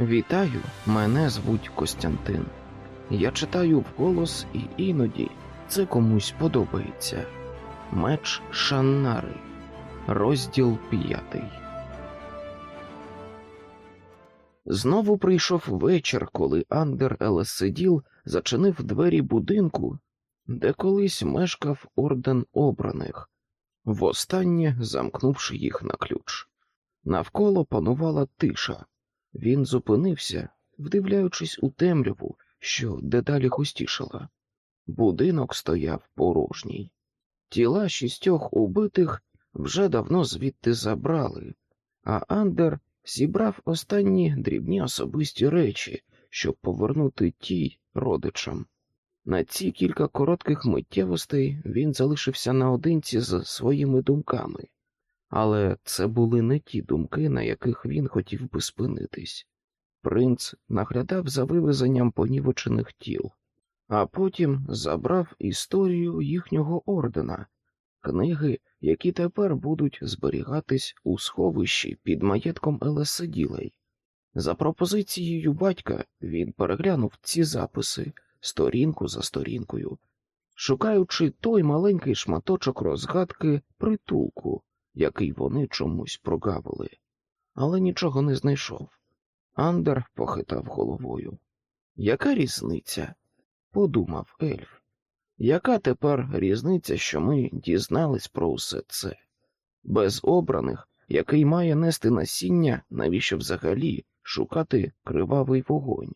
Вітаю, мене звуть Костянтин. Я читаю вголос і іноді це комусь подобається. Меч Шаннари, розділ п'ятий. Знову прийшов вечір, коли Андер Елесиділ зачинив двері будинку, де колись мешкав орден обраних, востаннє замкнувши їх на ключ. Навколо панувала тиша. Він зупинився, вдивляючись у темряву, що дедалі густішала. Будинок стояв порожній. Тіла шістьох убитих вже давно звідти забрали, а Андер зібрав останні дрібні особисті речі, щоб повернути ті родичам. На ці кілька коротких миттєвостей він залишився наодинці з своїми думками, але це були не ті думки, на яких він хотів би спинитись. Принц наглядав за вивезенням понівечених тіл, а потім забрав історію їхнього ордена, книги, які тепер будуть зберігатись у сховищі під маєтком Елеседілей. За пропозицією батька він переглянув ці записи сторінку за сторінкою, шукаючи той маленький шматочок розгадки притулку, який вони чомусь прогавили, але нічого не знайшов. Андер похитав головою. Яка різниця? подумав ельф. Яка тепер різниця, що ми дізнались про усе це? Без обраних, який має нести насіння, навіщо взагалі шукати кривавий вогонь?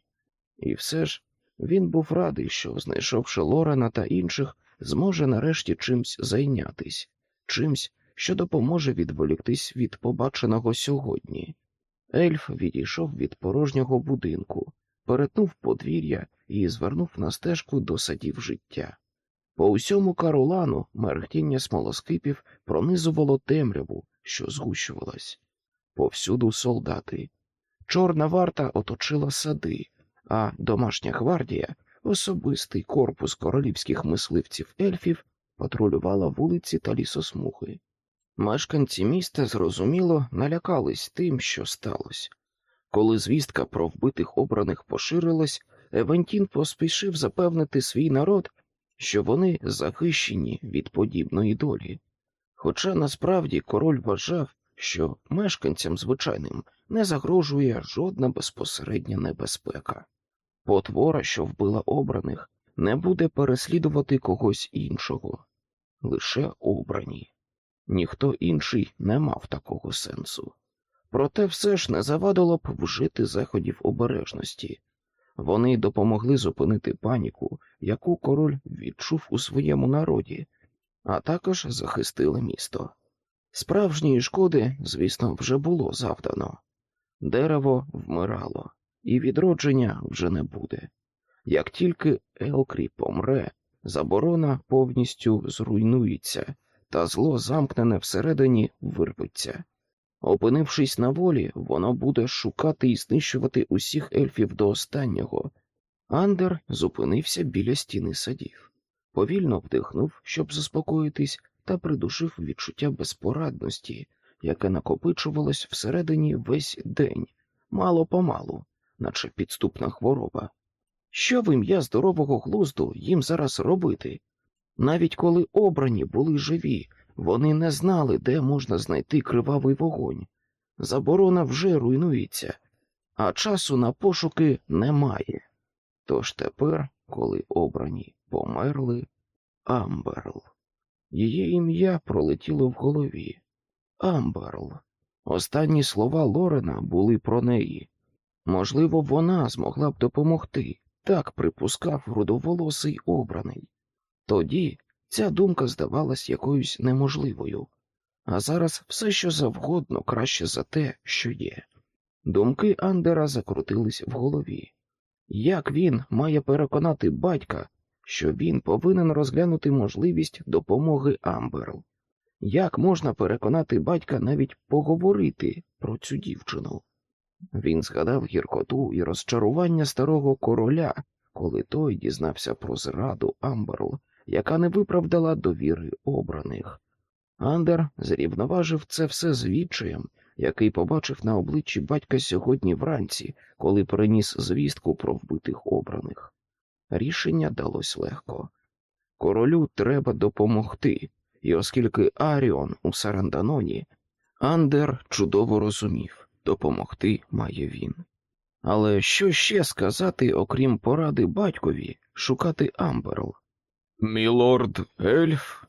І все ж він був радий, що, знайшовши Лорена та інших, зможе нарешті чимсь зайнятись, чимсь, що допоможе відволіктись від побаченого сьогодні. Ельф відійшов від порожнього будинку, перетнув подвір'я і звернув на стежку до садів життя. По усьому каролану мерехтіння смолоскипів пронизувало темряву, що згущувалась. Повсюду солдати. Чорна варта оточила сади, а домашня гвардія, особистий корпус королівських мисливців ельфів, патрулювала вулиці та лісосмуги. Мешканці міста зрозуміло налякались тим, що сталося. Коли звістка про вбитих обраних поширилась, Евентін поспішив запевнити свій народ, що вони захищені від подібної долі. Хоча насправді король вважав, що мешканцям звичайним не загрожує жодна безпосередня небезпека. Потвора, що вбила обраних, не буде переслідувати когось іншого, лише обрані. Ніхто інший не мав такого сенсу. Проте все ж не завадило б вжити заходів обережності. Вони допомогли зупинити паніку, яку король відчув у своєму народі, а також захистили місто. Справжньої шкоди, звісно, вже було завдано. Дерево вмирало, і відродження вже не буде. Як тільки Елкрі помре, заборона повністю зруйнується, та зло замкнене всередині вирветься. Опинившись на волі, воно буде шукати і знищувати усіх ельфів до останнього. Андер зупинився біля стіни садів, повільно вдихнув, щоб заспокоїтись, та придушив відчуття безпорадності, яке накопичувалось всередині весь день, мало помалу, наче підступна хвороба. Що в ім'я здорового глузду їм зараз робити? Навіть коли обрані були живі, вони не знали, де можна знайти кривавий вогонь. Заборона вже руйнується, а часу на пошуки немає. Тож тепер, коли обрані померли, Амберл. Її ім'я пролетіло в голові. Амберл. Останні слова Лорена були про неї. Можливо, вона змогла б допомогти, так припускав рудоволосий обраний. Тоді ця думка здавалась якоюсь неможливою, а зараз все, що завгодно, краще за те, що є. Думки Андера закрутились в голові. Як він має переконати батька, що він повинен розглянути можливість допомоги Амберл? Як можна переконати батька навіть поговорити про цю дівчину? Він згадав гіркоту і розчарування старого короля, коли той дізнався про зраду Амберл, яка не виправдала довіри обраних. Андер зрівноважив це все з відчаєм, який побачив на обличчі батька сьогодні вранці, коли приніс звістку про вбитих обраних. Рішення далось легко. Королю треба допомогти, і оскільки Аріон у Саранданоні, Андер чудово розумів, допомогти має він. Але що ще сказати, окрім поради батькові, шукати Амберл? Мілорд Ельф.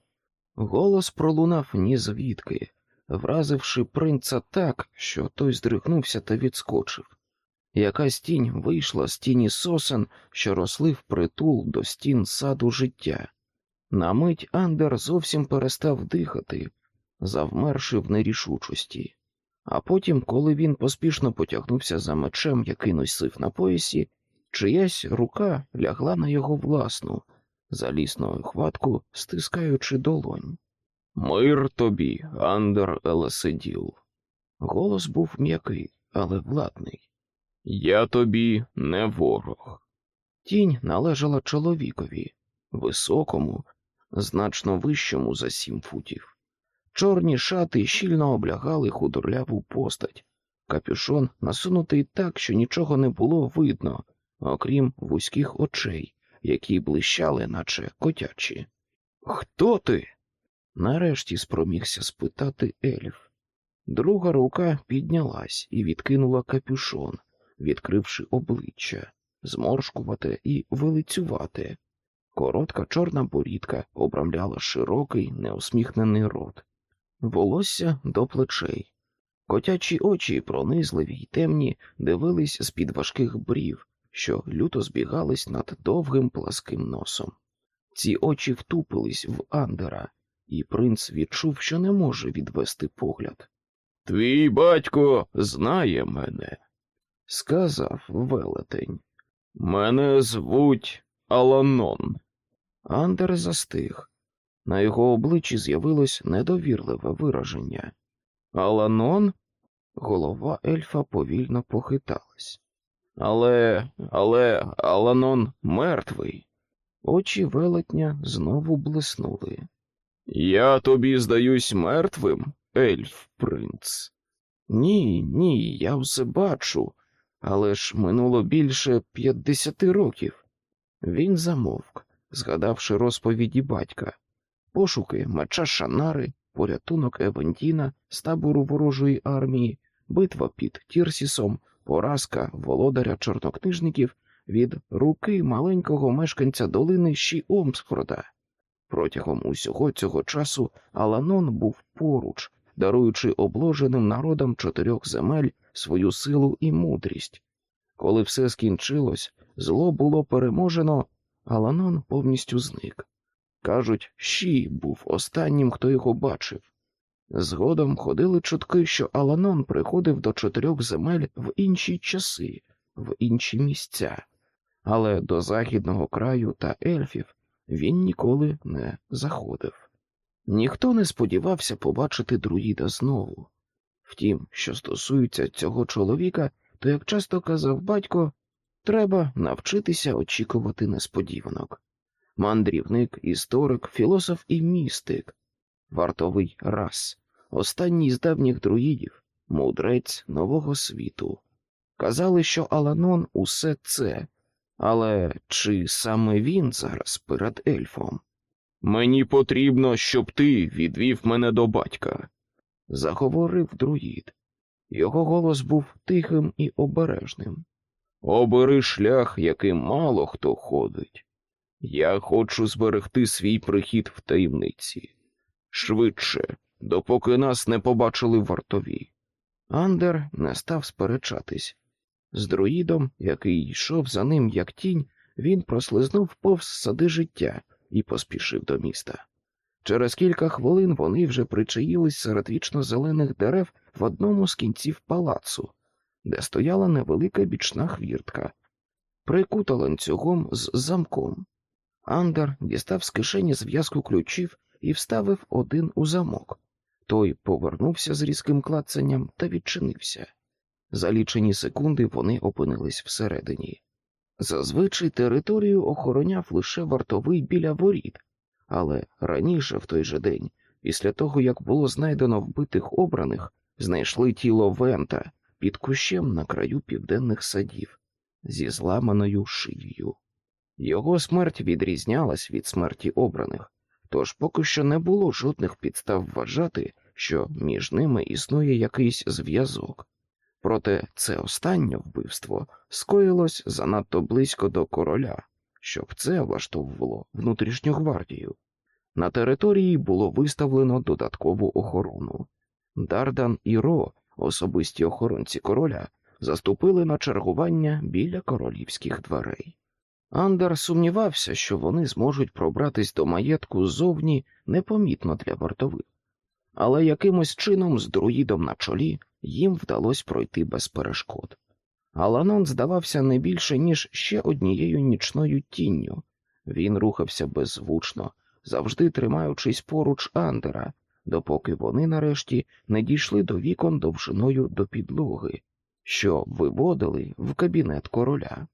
Голос пролунав ні звідки, вразивши принца так, що той здригнувся та відскочив. Якась тінь вийшла з тіні сосен, що росли впритул до стін саду життя. На мить Андер зовсім перестав дихати, завмерши в нерішучості. А потім, коли він поспішно потягнувся за мечем, який носив на поясі, чиясь рука лягла на його власну, залісною хватку, стискаючи долонь. Мир тобі, Андер Елеседіл. Голос був м'який, але владний. Я тобі не ворог. Тінь належала чоловікові, високому, значно вищому за сім футів. Чорні шати щільно облягали худорляву постать, капюшон насунутий так, що нічого не було видно, окрім вузьких очей, які блищали, наче котячі. Хто ти? Нарешті спромігся спитати ельф. Друга рука піднялась і відкинула капюшон, відкривши обличчя, зморшкувате і вилицювате. Коротка чорна борідка обрамляла широкий, неусміхнений рот, волосся до плечей. Котячі очі, пронизливі й темні, дивились з під важких брів, що люто збігались над довгим пласким носом. Ці очі втупились в Андера, і принц відчув, що не може відвести погляд. Твій батько знає мене, сказав велетень. Мене звуть Аланон. Андер застиг. На його обличчі з'явилось недовірливе вираження. Аланон? Голова ельфа повільно похиталась. Але, але, Аланон мертвий. Очі велетня знову блиснули. Я тобі здаюсь мертвим, ельф принц. Ні, ні, я все бачу, але ж минуло більше п'ятдесяти років. Він замовк, згадавши розповіді батька, пошуки меча Шанари, порятунок Евентіна з табору ворожої армії, битва під Тірсісом, поразка володаря чорнокнижників від руки маленького мешканця долини Ші-Омсфорда. Протягом усього цього часу Аланон був поруч, даруючи обложеним народам чотирьох земель свою силу і мудрість. Коли все скінчилось, зло було переможено, Аланон повністю зник. Кажуть, Ші був останнім, хто його бачив. Згодом ходили чутки, що Аланон приходив до чотирьох земель в інші часи, в інші місця, але до західного краю та ельфів він ніколи не заходив. Ніхто не сподівався побачити друїда знову. Втім, що стосується цього чоловіка, то, як часто казав батько, треба навчитися очікувати несподіванок. Мандрівник, історик, філософ і містик, вартовий рас, останній з давніх друїдів, мудрець нового світу. Казали, що Аланон усе це, але чи саме він зараз перед ельфом? Мені потрібно, щоб ти відвів мене до батька, заговорив друїд. Його голос був тихим і обережним. Обери шлях, яким мало хто ходить. Я хочу зберегти свій прихід в таємниці. Швидше, допоки нас не побачили вартові. Андер не став сперечатись. З друїдом, який йшов за ним, як тінь, він прослизнув повз сади життя і поспішив до міста. Через кілька хвилин вони вже причаїлись серед вічно зелених дерев в одному з кінців палацу, де стояла невелика бічна хвіртка, прикута ланцюгом з замком. Андер дістав з кишені зв'язку ключів і вставив один у замок. Той повернувся з різким клацанням та відчинився. За лічені секунди вони опинились всередині. Зазвичай територію охороняв лише вартовий біля воріт, але раніше, в той же день, після того як було знайдено вбитих обраних, знайшли тіло Вента під кущем на краю південних садів зі зламаною шиєю. Його смерть відрізнялась від смерті обраних, тож поки що не було жодних підстав вважати, що між ними існує якийсь зв'язок. Проте це останнє вбивство скоїлось занадто близько до короля, щоб це влаштовувало внутрішню гвардію. На території було виставлено додаткову охорону. Дардан і Ро, особисті охоронці короля, заступили на чергування біля королівських дверей. Андер сумнівався, що вони зможуть пробратись до маєтку ззовні непомітно для вартових, але якимось чином з друїдом на чолі їм вдалося пройти без перешкод. Аланон здавався не більше, ніж ще однією нічною тінню. Він рухався беззвучно, завжди тримаючись поруч Андера, допоки вони нарешті не дійшли до вікон довжиною до підлоги, що виводили в кабінет короля.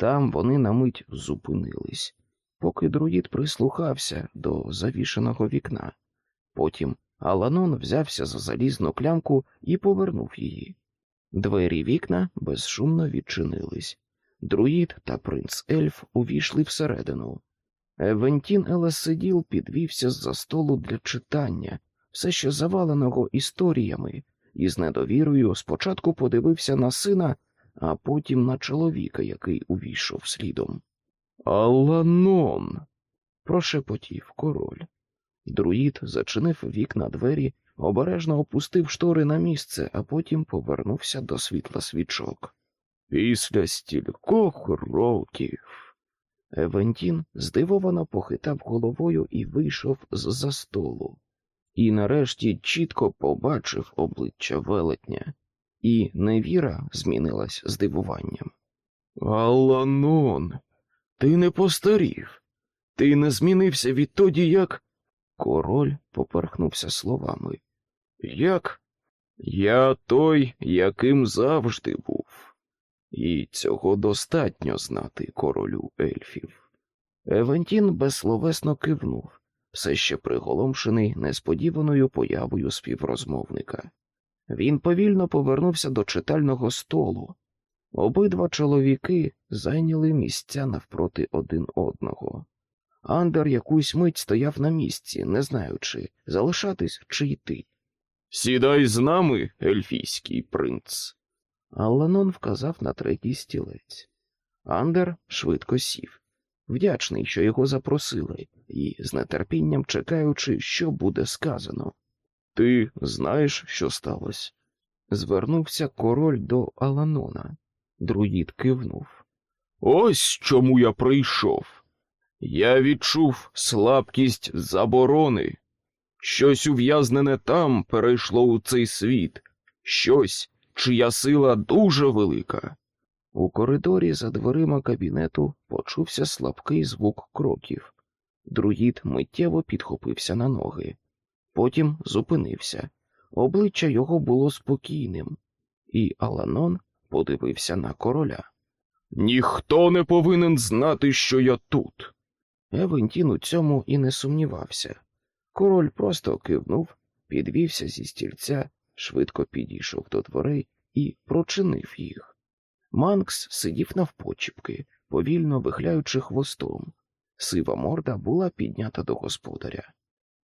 Там вони на мить зупинились, поки друїд прислухався до завішеного вікна. Потім Аланон взявся за залізну клямку і повернув її. Двері вікна безшумно відчинились. Друїд та принц Ельф увійшли всередину. Евентін Елесиділ підвівся з-за столу для читання, все ще заваленого історіями, і з недовірою спочатку подивився на сина, а потім на чоловіка, який увійшов слідом. Аланон. прошепотів король. Друїд зачинив вікна двері, обережно опустив штори на місце, а потім повернувся до світла свічок. Після стількох років. Евентін здивовано похитав головою і вийшов з за столу. І нарешті чітко побачив обличчя велетня, і невіра змінилась здивуванням. Аланон, ти не постарів, ти не змінився відтоді, як. Король поперхнувся словами. Як? Я той, яким завжди був, і цього достатньо знати королю ельфів. Евентін безсловесно кивнув, все ще приголомшений несподіваною появою співрозмовника. Він повільно повернувся до читального столу. Обидва чоловіки зайняли місця навпроти один одного. Андер якусь мить стояв на місці, не знаючи, залишатись чи йти. Сідай з нами, ельфійський принц. Алланон вказав на третій стілець. Андер швидко сів, вдячний, що його запросили, і з нетерпінням чекаючи, що буде сказано. Ти знаєш, що сталося? Звернувся король до Аланона. Друїд кивнув. Ось чому я прийшов. Я відчув слабкість заборони. Щось ув'язнене там перейшло у цей світ, щось, чия сила дуже велика. У коридорі за дверима кабінету почувся слабкий звук кроків. Друїд миттєво підхопився на ноги, потім зупинився. Обличчя його було спокійним, і Аланон подивився на короля. Ніхто не повинен знати, що я тут. Евентін у цьому і не сумнівався. Король просто кивнув, підвівся зі стільця, швидко підійшов до дверей і прочинив їх. Манкс сидів навпочіпки, повільно вихляючи хвостом. Сива морда була піднята до господаря.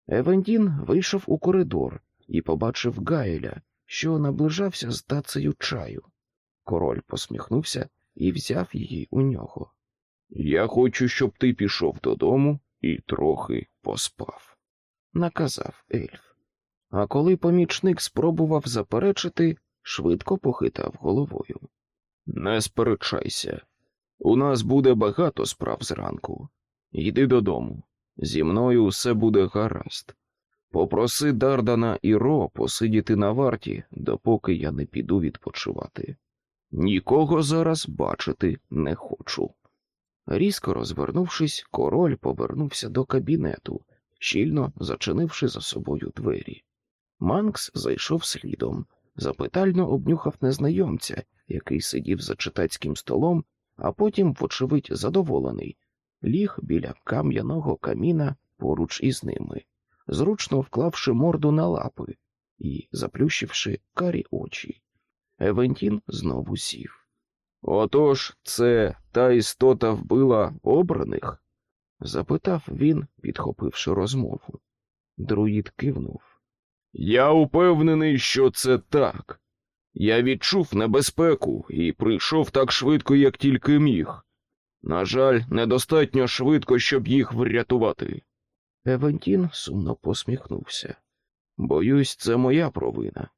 Евентін вийшов у коридор і побачив Гайля, що наближався з тацею чаю. Король посміхнувся і взяв її у нього. Я хочу, щоб ти пішов додому і трохи поспав, наказав ельф. А коли помічник спробував заперечити, швидко похитав головою. Не сперечайся, у нас буде багато справ зранку. Йди додому. Зі мною все буде гаразд. Попроси Дардана і Ро посидіти на варті, допоки я не піду відпочивати. Нікого зараз бачити не хочу. Різко розвернувшись, король повернувся до кабінету, щільно зачинивши за собою двері. Манкс зайшов слідом, запитально обнюхав незнайомця, який сидів за читацьким столом, а потім, вочевидь, задоволений, ліг біля кам'яного каміна поруч із ними, зручно вклавши морду на лапи, і заплющивши карі очі. Евентін знову сів. Отож, це та істота вбила обраних? запитав він, підхопивши розмову. Друїд кивнув. Я упевнений, що це так. Я відчув небезпеку і прийшов так швидко, як тільки міг. На жаль, недостатньо швидко, щоб їх врятувати. Евентін сумно посміхнувся. Боюсь, це моя провина.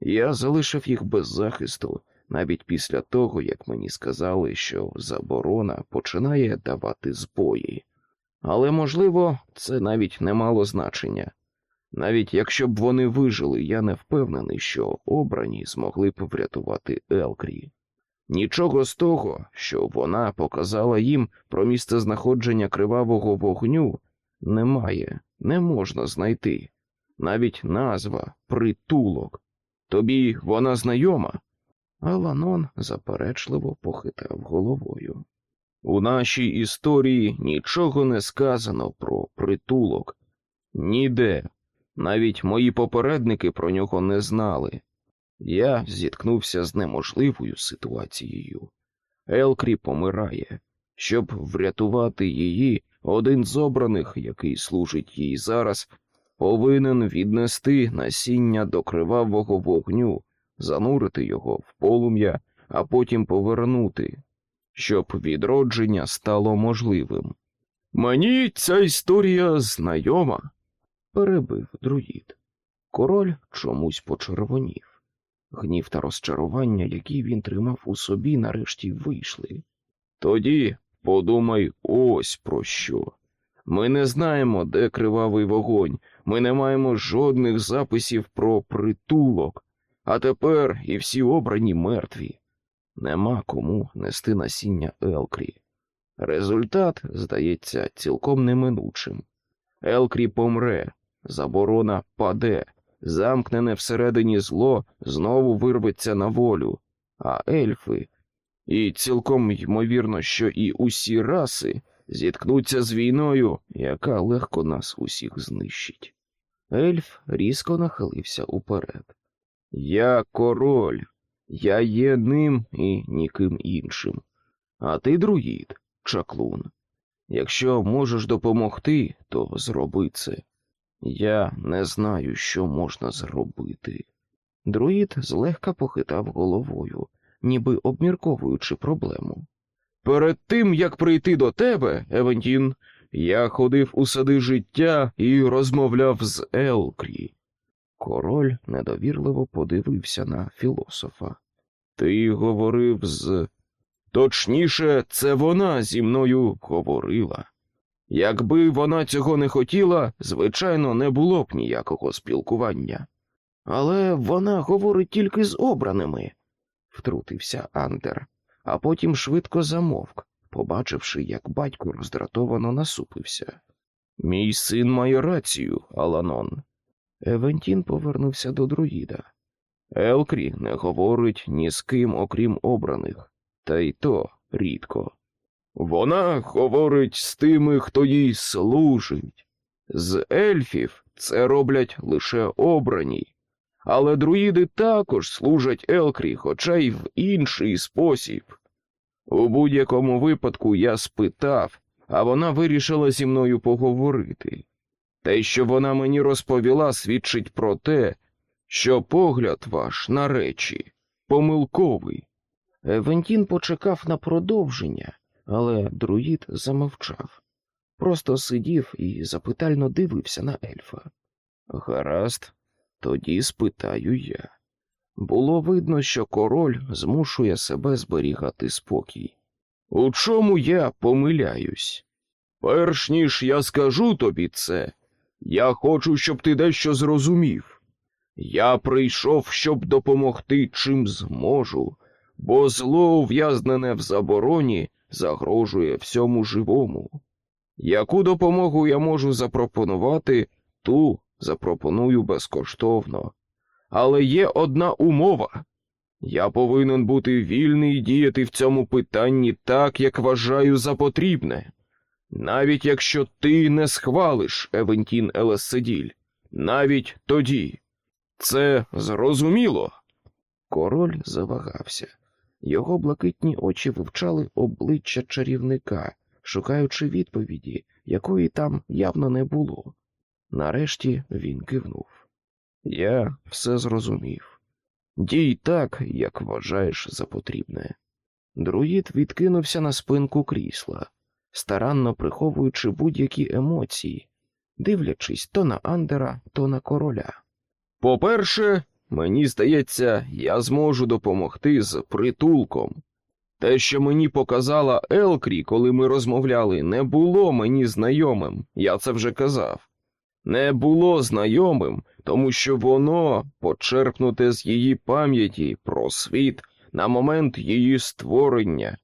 Я залишив їх без захисту навіть після того, як мені сказали, що заборона починає давати збої. Але, можливо, це навіть не мало значення. Навіть якщо б вони вижили, я не впевнений, що обрані змогли б врятувати Елкрі. Нічого з того, що вона показала їм про місце знаходження кривавого вогню, немає, не можна знайти. Навіть назва притулок. Тобі вона знайома? Аланон заперечливо похитав головою. У нашій історії нічого не сказано про притулок. Ніде. Навіть мої попередники про нього не знали. Я зіткнувся з неможливою ситуацією. Елкрі помирає. Щоб врятувати її, один з обраних, який служить їй зараз, повинен віднести насіння до кривавого вогню, занурити його в полум'я, а потім повернути, щоб відродження стало можливим. Мені ця історія знайома, перебив друїд. Король чомусь почервонів. Гнів та розчарування, які він тримав у собі, нарешті вийшли. Тоді подумай ось про що. Ми не знаємо, де кривавий вогонь, ми не маємо жодних записів про притулок, а тепер і всі обрані мертві. Нема кому нести насіння Елкрі. Результат здається цілком неминучим. Елкрі помре, заборона паде, замкнене всередині зло знову вирветься на волю, а ельфи, і цілком ймовірно, що і усі раси зіткнуться з війною, яка легко нас усіх знищить. Ельф різко нахилився уперед. Я король, я є ним і ніким іншим. А ти друїд, чаклун. Якщо можеш допомогти, то зроби це. Я не знаю, що можна зробити. Друїд злегка похитав головою, ніби обмірковуючи проблему. Перед тим, як прийти до тебе, Евентін, я ходив у сади життя і розмовляв з Елкрі. Король недовірливо подивився на філософа. Ти говорив з. Точніше, це вона зі мною говорила. Якби вона цього не хотіла, звичайно, не було б ніякого спілкування. Але вона говорить тільки з обраними, втрутився Андер, а потім швидко замовк, побачивши, як батько роздратовано насупився. Мій син має рацію, Аланон. Евентін повернувся до друїда. Елкрі не говорить ні з ким, окрім обраних, та й то рідко. Вона говорить з тими, хто їй служить. З ельфів це роблять лише обрані, але друїди також служать Елкрі, хоча й в інший спосіб. У будь-якому випадку я спитав, а вона вирішила зі мною поговорити. Те, що вона мені розповіла, свідчить про те, що погляд ваш на речі помилковий. Вентін почекав на продовження, але друїд замовчав, просто сидів і запитально дивився на ельфа. Гаразд, тоді спитаю я. Було видно, що король змушує себе зберігати спокій. У чому я помиляюсь? Перш ніж я скажу тобі це, я хочу, щоб ти дещо зрозумів. Я прийшов, щоб допомогти чим зможу, бо зло, ув'язнене в забороні, загрожує всьому живому. Яку допомогу я можу запропонувати, ту запропоную безкоштовно. Але є одна умова я повинен бути вільний діяти в цьому питанні так, як вважаю за потрібне. Навіть якщо ти не схвалиш Евентін Елеседіль, навіть тоді. Це зрозуміло. Король завагався. Його блакитні очі вивчали обличчя чарівника, шукаючи відповіді, якої там явно не було. Нарешті він кивнув. Я все зрозумів. Дій так, як вважаєш за потрібне. Друїд відкинувся на спинку крісла, старанно приховуючи будь-які емоції, дивлячись то на Андера, то на короля. По-перше, мені здається, я зможу допомогти з притулком. Те, що мені показала Елкрі, коли ми розмовляли, не було мені знайомим, я це вже казав. Не було знайомим, тому що воно почерпнуте з її пам'яті про світ на момент її створення.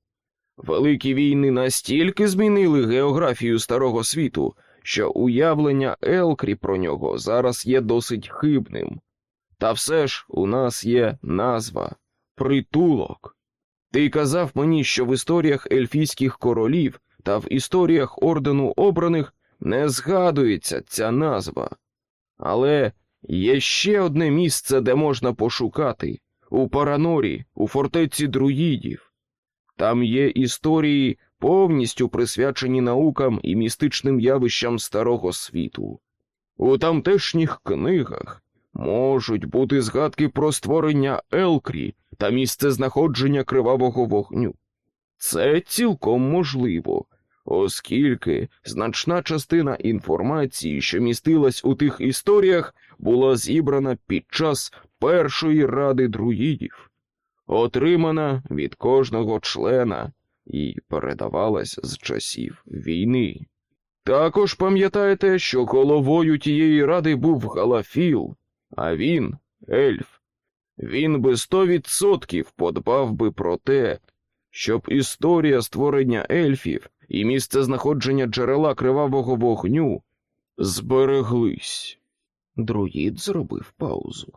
Великі війни настільки змінили географію старого світу, що уявлення Елкрі про нього зараз є досить хибним. Та все ж у нас є назва притулок. Ти казав мені, що в історіях ельфійських королів та в історіях ордену обраних не згадується ця назва. Але є ще одне місце, де можна пошукати у Паранорі, у фортеці друїдів. Там є історії, повністю присвячені наукам і містичним явищам старого світу. У тамтешніх книгах можуть бути згадки про створення Елкрі та місце знаходження кривавого вогню. Це цілком можливо, оскільки значна частина інформації, що містилась у тих історіях, була зібрана під час першої ради друїдів, отримана від кожного члена і передавалась з часів війни. Також пам'ятаєте, що головою тієї ради був Галафіл, а він ельф. Він би сто відсотків подбав би про те, щоб історія створення ельфів і місце знаходження джерела кривавого вогню збереглись. Друїд зробив паузу.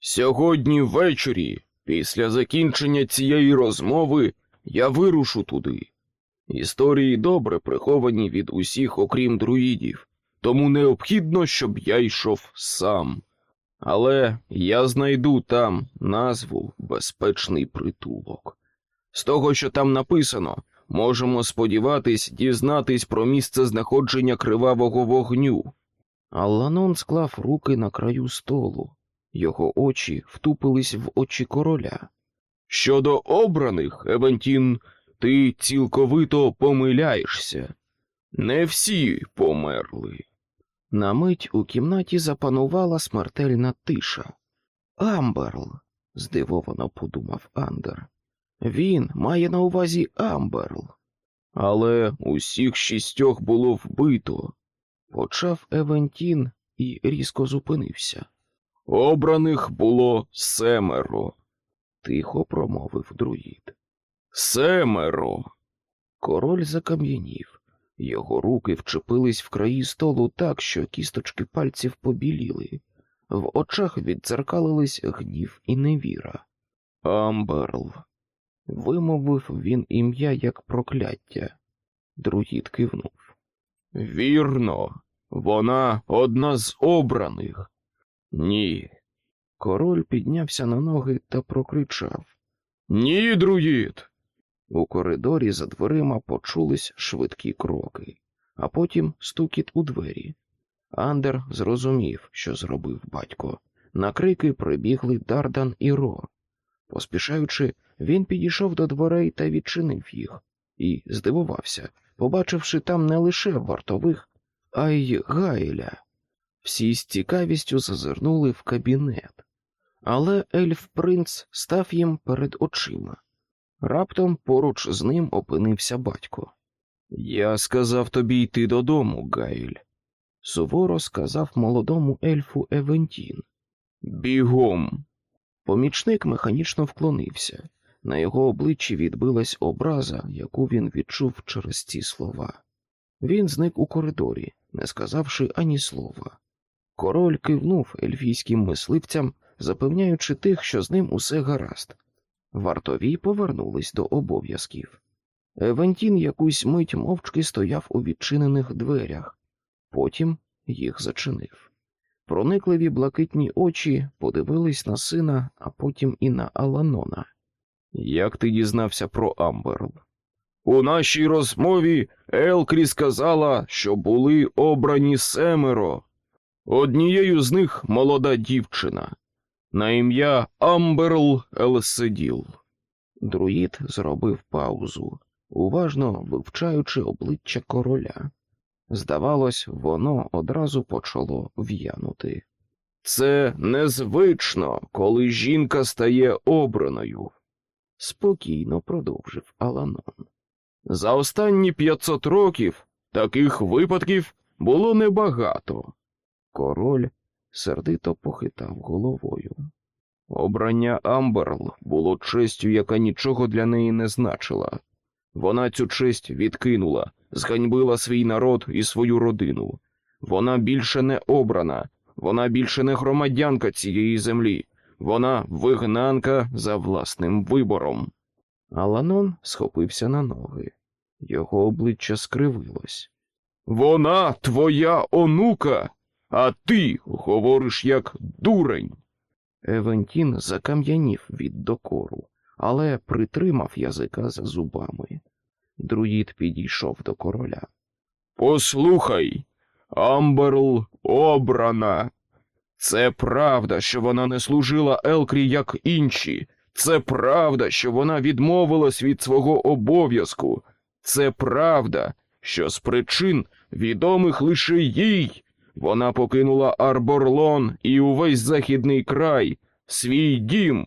Сьогодні ввечері, після закінчення цієї розмови, я вирушу туди. Історії добре приховані від усіх, окрім друїдів, тому необхідно, щоб я йшов сам. Але я знайду там назву безпечний притулок. З того, що там написано, можемо сподіватись дізнатись про місце знаходження кривавого вогню. Алланон склав руки на краю столу. Його очі втупились в очі короля. Щодо обраних, Евентін, ти цілковито помиляєшся. Не всі померли. На мить у кімнаті запанувала смертельна тиша. Амберл, здивовано подумав Андер. Він має на увазі Амберл. Але усіх шістьох було вбито. Почав Евентін і різко зупинився. Обраних було семеро, тихо промовив друїд. Семеро. Король закам'янів. Його руки вчепились в краї столу так, що кісточки пальців побіліли. В очах віддзеркалились гнів і невіра. Амберл. Вимовив він ім'я як прокляття. Друїд кивнув. Вірно, вона одна з обраних. Ні. Король піднявся на ноги та прокричав. Ні, друїд. У коридорі за дверима почулись швидкі кроки, а потім стукіт у двері. Андер зрозумів, що зробив батько. На крики прибігли Дардан і Ро. Поспішаючи, він підійшов до дверей та відчинив їх, і здивувався, побачивши там не лише вартових, а й Гайля. Всі з цікавістю зазирнули в кабінет, але ельф принц став їм перед очима. Раптом поруч з ним опинився батько. Я сказав тобі йти додому, Гайль, суворо сказав молодому ельфу Евентін. Бігом. Помічник механічно вклонився. На його обличчі відбилась образа, яку він відчув через ці слова. Він зник у коридорі, не сказавши ані слова. Король кивнув ельфійським мисливцям, запевняючи тих, що з ним усе гаразд. Вартові повернулись до обов'язків. Евентін якусь мить мовчки стояв у відчинених дверях, потім їх зачинив. Проникливі блакитні очі подивились на сина, а потім і на Аланона. Як ти дізнався про Амберл? У нашій розмові Елкрі сказала, що були обрані семеро. Однією з них молода дівчина на ім'я Амберл Елседіл. Друїд зробив паузу, уважно вивчаючи обличчя короля. Здавалось, воно одразу почало в'янути. Це незвично, коли жінка стає обраною, Спокійно продовжив Аланон. За останні 500 років таких випадків було небагато. Король сердито похитав головою. Обрання Амберл було честю, яка нічого для неї не значила. Вона цю честь відкинула, зганьбила свій народ і свою родину. Вона більше не обрана, вона більше не громадянка цієї землі, вона вигнанка за власним вибором. Аланон схопився на ноги. Його обличчя скривилось. Вона твоя онука, а ти говориш як дурень. Евентін закам'янів від докору, але притримав язика за зубами. Друїд підійшов до короля. Послухай, Амберл обрана. Це правда, що вона не служила Елкрі, як інші. Це правда, що вона відмовилась від свого обов'язку. Це правда, що з причин, відомих лише їй, вона покинула Арборлон і увесь західний край, свій дім.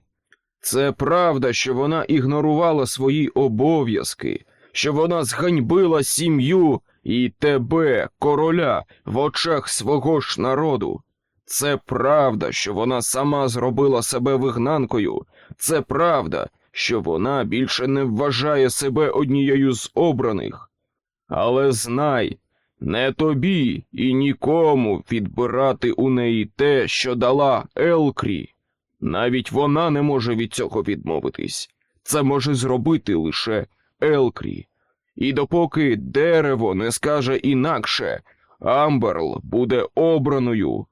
Це правда, що вона ігнорувала свої обов'язки, що вона зганьбила сім'ю і тебе, короля, в очах свого ж народу. Це правда, що вона сама зробила себе вигнанкою. Це правда, що вона більше не вважає себе однією з обраних. Але знай, не тобі і нікому відбирати у неї те, що дала Елкрі. Навіть вона не може від цього відмовитись. Це може зробити лише Елкрі. І допоки дерево не скаже інакше, Амберл буде обраною.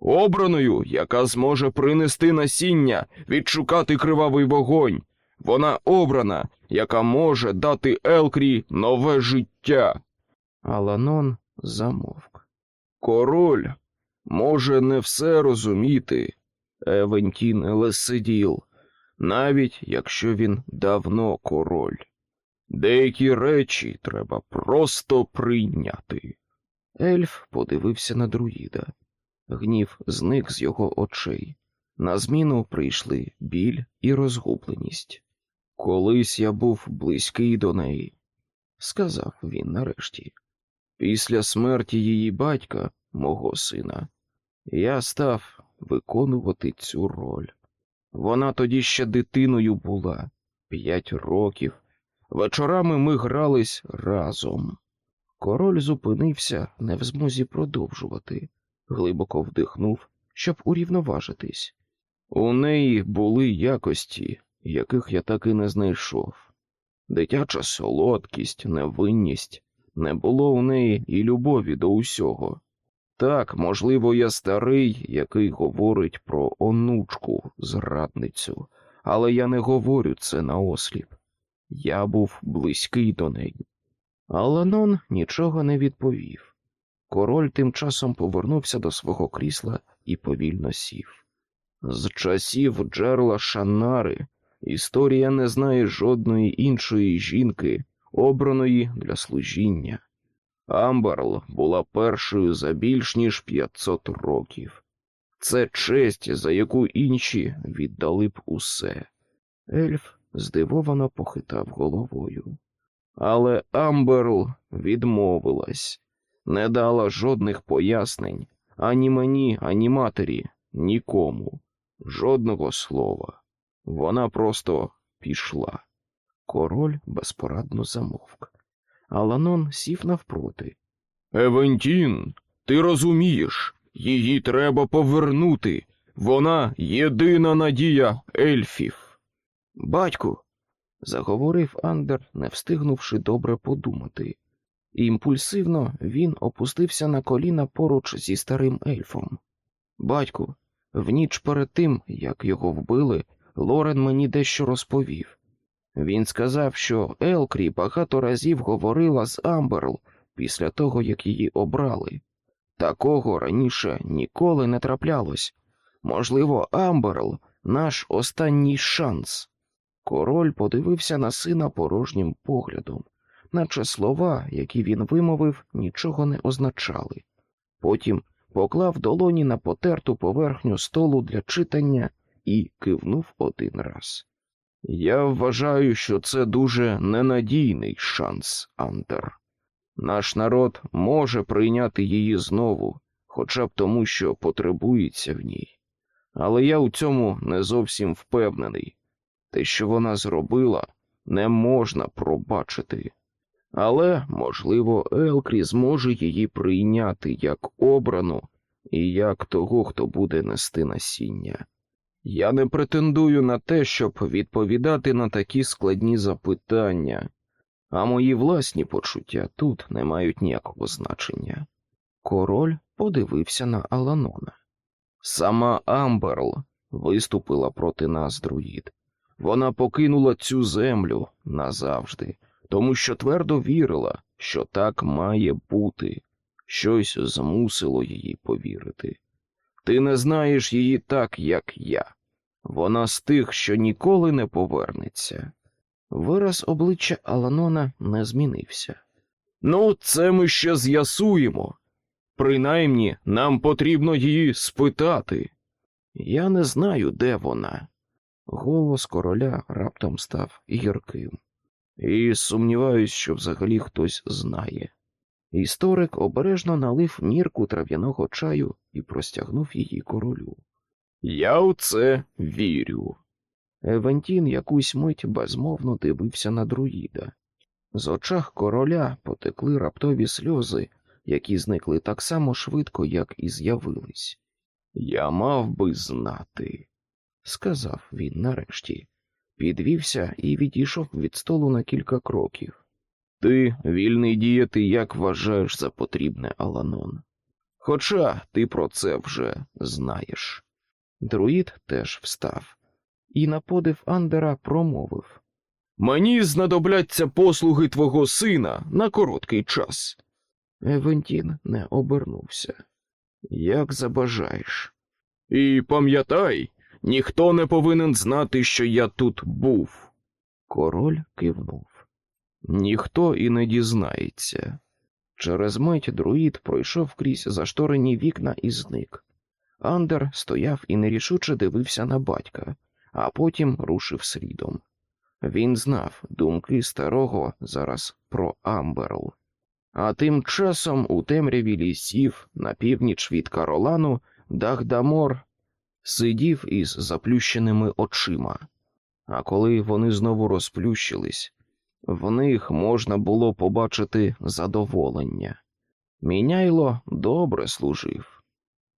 Обраною, яка зможе принести насіння, відшукати кривавий вогонь. Вона обрана, яка може дати Елкрі нове життя. Аланон замовк. Король може не все розуміти, Евентін Лесиділ, навіть якщо він давно король. Деякі речі треба просто прийняти. Ельф подивився на друїда. Гнів зник з його очей. На зміну прийшли біль і розгубленість. Колись я був близький до неї, сказав він нарешті. Після смерті її батька, мого сина, я став виконувати цю роль. Вона тоді ще дитиною була п'ять років. Вечорами ми грались разом. Король зупинився, не в змозі продовжувати, глибоко вдихнув, щоб урівноважитись. У неї були якості, яких я так і не знайшов. Дитяча солодкість, невинність, не було у неї і любові до усього. Так, можливо, я старий, який говорить про онучку, зрадницю, але я не говорю це наосліп. Я був близький до неї. Аланон нічого не відповів. Король тим часом повернувся до свого крісла і повільно сів. З часів Джерла Шаннари історія не знає жодної іншої жінки, обраної для служіння. Амберл була першою за більш ніж 500 років. Це честь, за яку інші віддали б усе. Ельф здивовано похитав головою. Але Амберл відмовилась, не дала жодних пояснень ані мені, ані матері, нікому, жодного слова. Вона просто пішла. Король безпорадно замовк. Аланон сів навпроти. Евентін, ти розумієш, її треба повернути. Вона єдина надія ельфів. Батьку, заговорив Андер, не встигнувши добре подумати. Імпульсивно він опустився на коліна поруч зі старим ельфом. Батьку, в ніч перед тим, як його вбили, Лорен мені дещо розповів. Він сказав, що Елкрі багато разів говорила з Амберл після того, як її обрали. Такого раніше ніколи не траплялось. Можливо, Амберл наш останній шанс. Король подивився на сина порожнім поглядом, наче слова, які він вимовив, нічого не означали. Потім поклав долоні на потерту поверхню столу для читання і кивнув один раз. Я вважаю, що це дуже ненадійний шанс, Андер. Наш народ може прийняти її знову, хоча б тому, що потребується в ній. Але я у цьому не зовсім впевнений. Те, що вона зробила, не можна пробачити. Але, можливо, Елкрі зможе її прийняти як обрану і як того, хто буде нести насіння. Я не претендую на те, щоб відповідати на такі складні запитання, а мої власні почуття тут не мають ніякого значення. Король подивився на Аланона. Сама Амберл виступила проти нас, друїд. Вона покинула цю землю назавжди, тому що твердо вірила, що так має бути, щось змусило її повірити. Ти не знаєш її так, як я. Вона з тих, що ніколи не повернеться. Вираз обличчя Аланона не змінився. Ну, це ми ще з'ясуємо. Принаймні, нам потрібно її спитати. Я не знаю, де вона. Голос короля раптом став гірким. І сумніваюсь, що взагалі хтось знає. Історик обережно налив мірку трав'яного чаю і простягнув її королю. Я у це вірю. Евентін якусь мить безмовно дивився на друїда. З очах короля потекли раптові сльози, які зникли так само швидко, як і з'явились. Я мав би знати, сказав він нарешті, підвівся і відійшов від столу на кілька кроків. Ти вільний діяти, як вважаєш за потрібне, Аланон. Хоча ти про це вже знаєш. Друїд теж встав, і на подив Андера промовив Мені знадобляться послуги твого сина на короткий час. Евентін не обернувся. Як забажаєш. І пам'ятай, ніхто не повинен знати, що я тут був. Король кивнув. Ніхто і не дізнається. Через мить друїд пройшов крізь зашторені вікна і зник. Андер стояв і нерішуче дивився на батька, а потім рушив слідом. Він знав думки старого зараз про Амберл. А тим часом у темряві лісів на північ від Каролану Дагдамор сидів із заплющеними очима. А коли вони знову розплющились, в них можна було побачити задоволення. Міняйло добре служив.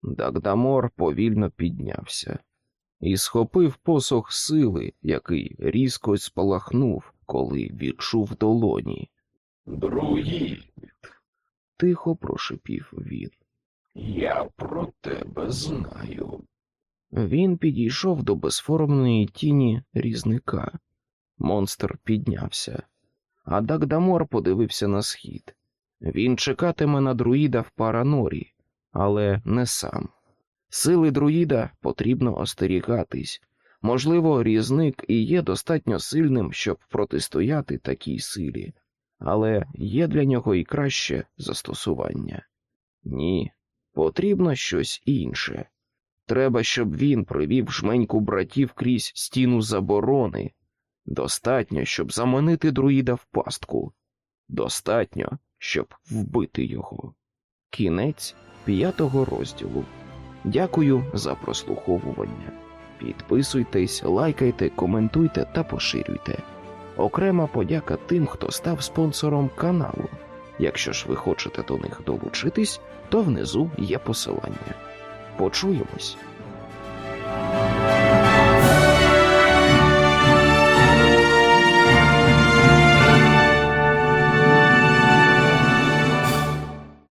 Дагдамор повільно піднявся і схопив посох сили, який різко спалахнув, коли відчув долоні. Друїд, тихо прошипів він. Я про тебе знаю. Він підійшов до безформної тіні різника. Монстр піднявся, а Дагдамор подивився на схід. Він чекатиме на друїда в Паранорі, але не сам. Сили друїда потрібно остерігатись. Можливо, різник і є достатньо сильним, щоб протистояти такій силі, але є для нього і краще застосування. Ні, потрібно щось інше. Треба, щоб він привів жменьку братів крізь стіну заборони. Достатньо, щоб заманити друїда в пастку. Достатньо, щоб вбити його. Кінець п'ятого розділу. Дякую за прослуховування. Підписуйтесь, лайкайте, коментуйте та поширюйте. Окрема подяка тим, хто став спонсором каналу. Якщо ж ви хочете до них долучитись, то внизу є посилання. Почуємось.